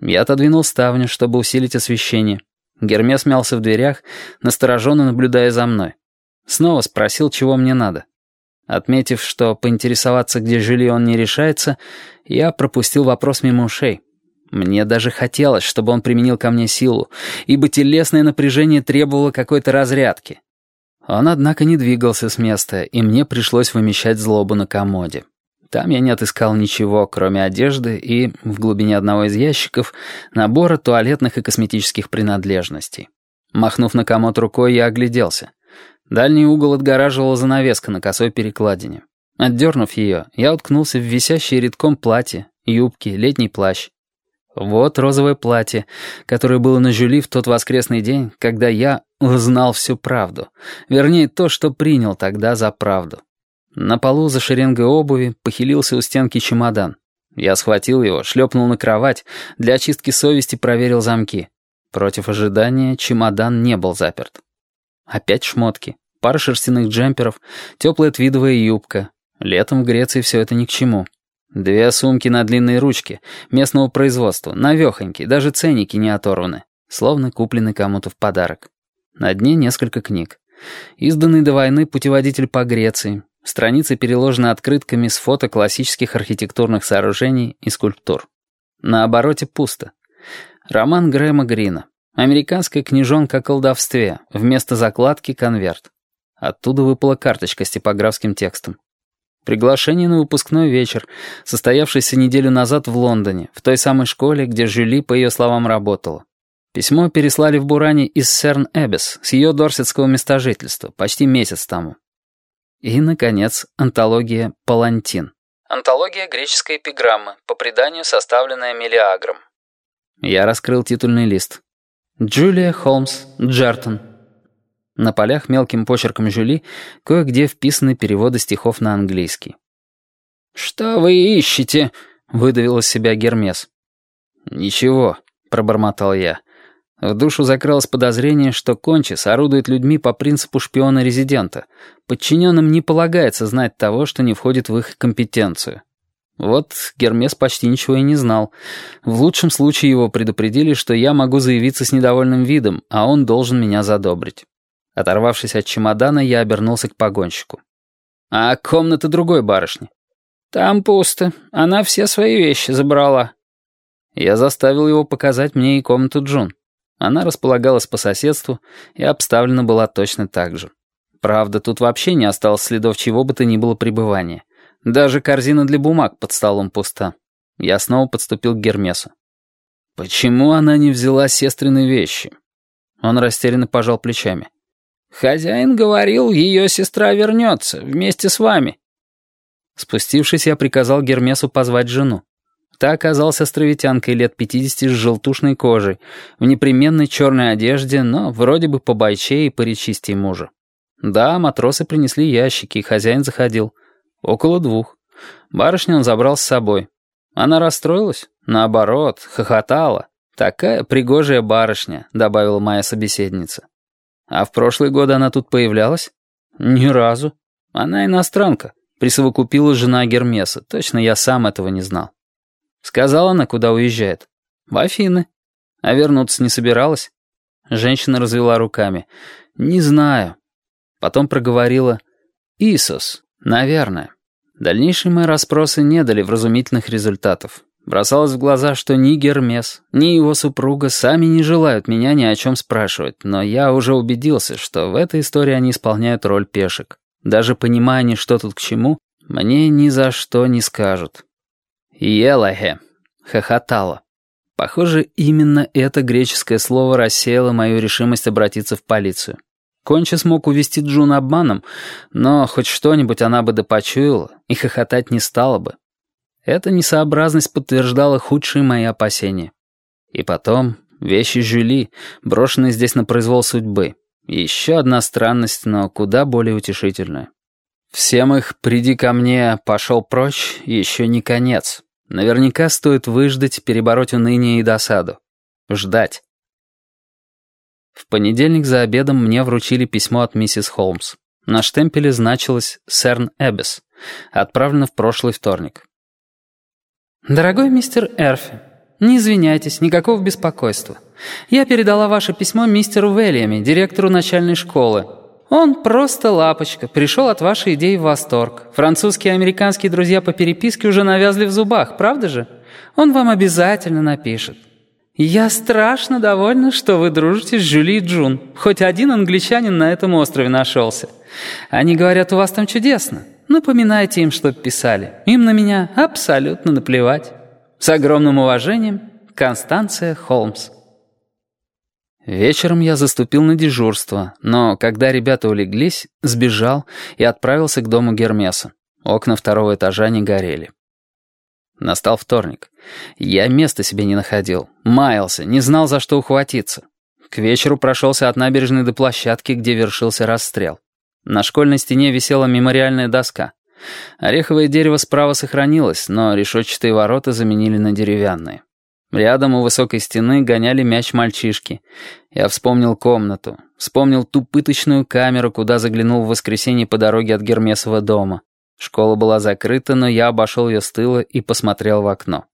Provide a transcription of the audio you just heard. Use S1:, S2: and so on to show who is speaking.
S1: Я отодвинул ставню, чтобы усилить освещение. Гермес мялся в дверях, настороженно наблюдая за мной. Снова спросил, чего мне надо. Отметив, что поинтересоваться, где жилье он не решается, я пропустил вопрос мимо ушей. Мне даже хотелось, чтобы он применил ко мне силу, ибо телесное напряжение требовало какой-то разрядки. Он, однако, не двигался с места, и мне пришлось вымещать злобу на комоде. Там я не отыскал ничего, кроме одежды и, в глубине одного из ящиков, набора туалетных и косметических принадлежностей. Махнув на комод рукой, я огляделся. Дальний угол отгораживала занавеска на косой перекладине. Отдернув ее, я уткнулся в висящее редком платье, юбки, летний плащ. Вот розовое платье, которое было на Жюли в тот воскресный день, когда я узнал всю правду. Вернее, то, что принял тогда за правду. На полу за шеренгой обуви похилился у стенки чемодан. Я схватил его, шлепнул на кровать, для очистки совести проверил замки. Против ожидания чемодан не был заперт. Опять шмотки, пара шерстяных джемперов, теплая твидовая юбка. Летом в Греции все это ни к чему. Две сумки на длинные ручки, местного производства, навехонькие, даже ценники не оторваны, словно куплены кому-то в подарок. На дне несколько книг. Изданный до войны путеводитель по Греции, Страницы переложены открытками с фото классических архитектурных сооружений и скульптур. На обороте пусто. Роман Грэма Грина. Американская книжонка о колдовстве. Вместо закладки конверт. Оттуда выпала карточка с типографским текстом. Приглашение на выпускной вечер, состоявшийся неделю назад в Лондоне, в той самой школе, где Жюли, по ее словам, работала. Письмо переслали в Буране из Серн-Эбес, с ее дорсетского места жительства, почти месяц тому. И, наконец, антология «Палантин». Антология греческой эпиграммы, по преданию составленная Мелиагром. Я раскрыл титульный лист. Джулия Холмс Джертон. На полях мелким почерком Жюли кое-где вписаны переводы стихов на английский. «Что вы ищете?» — выдавил из себя Гермес. «Ничего», — пробормотал я. В душу закралось подозрение, что Кончис орудует людьми по принципу шпиона-резидента. Подчиненным не полагается знать того, что не входит в их компетенцию. Вот Гермес почти ничего и не знал. В лучшем случае его предупредили, что я могу заявиться с недовольным видом, а он должен меня задобрить. Оторвавшись от чемодана, я обернулся к погонщику. «А комната другой барышни?» «Там пусто. Она все свои вещи забрала». Я заставил его показать мне и комнату Джун. Она располагалась по соседству и обставлена была точно так же. Правда, тут вообще не осталось следов чего бы то ни было пребывания. Даже корзина для бумаг под столом пуста. Я снова подступил к Гермесу. «Почему она не взяла сестрины вещи?» Он растерянно пожал плечами. «Хозяин говорил, ее сестра вернется вместе с вами». Спустившись, я приказал Гермесу позвать жену. Та оказалась островитянкой лет 50 с желтушной кожей, в непременной черной одежде, но вроде бы побойче и поречистей мужа. Да, матросы принесли ящики, и хозяин заходил. Около двух. Барышню он забрал с собой. Она расстроилась? Наоборот, хохотала. «Такая пригожая барышня», — добавила моя собеседница. «А в прошлые годы она тут появлялась?» «Ни разу. Она иностранка. Присовокупила жена Гермеса. Точно я сам этого не знал». Сказала она, куда уезжает. В Афины. А вернуться не собиралась? Женщина развела руками. Не знаю. Потом проговорила. Исос, наверное. Дальнейшие мои расспросы не дали вразумительных результатов. Бросалось в глаза, что ни Гермес, ни его супруга сами не желают меня ни о чем спрашивать, но я уже убедился, что в этой истории они исполняют роль пешек. Даже понимая они, что тут к чему, мне ни за что не скажут. «Елахе», — хохотала. Похоже, именно это греческое слово рассеяло мою решимость обратиться в полицию. Конча смог увести Джун обманом, но хоть что-нибудь она бы допочуяла и хохотать не стала бы. Эта несообразность подтверждала худшие мои опасения. И потом, вещи Жюли, брошенные здесь на произвол судьбы. Еще одна странность, но куда более утешительная. Всем их «приди ко мне, пошел прочь» еще не конец. Наверняка стоит выждать, перебороть уныние и досаду. Ждать. В понедельник за обедом мне вручили письмо от миссис Холмс. На штемпеле значилось «Серн Эббес». Отправлено в прошлый вторник. «Дорогой мистер Эрфи, Не извиняйтесь, никакого беспокойства. Я передала ваше письмо мистеру Веллиами, директору начальной школы. Он просто лапочка, пришел от вашей идеи в восторг. Французские и американские друзья по переписке уже навязли в зубах, правда же? Он вам обязательно напишет. «Я страшно довольна, что вы дружите с Жюли и Джун. Хоть один англичанин на этом острове нашелся. Они говорят, у вас там чудесно. Напоминайте им, что писали. Им на меня абсолютно наплевать. С огромным уважением, Констанция Холмс». Вечером я заступил на дежурство, но когда ребята улеглись, сбежал и отправился к дому Гермеса. Окна второго этажа не горели. Настал вторник. Я места себе не находил. Маялся, не знал, за что ухватиться. К вечеру прошелся от набережной до площадки, где вершился расстрел. На школьной стене висела мемориальная доска. Ореховое дерево справа сохранилось, но решетчатые ворота заменили на деревянные. Рядом у высокой стены гоняли мяч мальчишки. Я вспомнил комнату, вспомнил ту пыточную камеру, куда заглянул в воскресенье по дороге от Гермесова дома. Школа была закрыта, но я обошел ее с тыла и посмотрел в окно.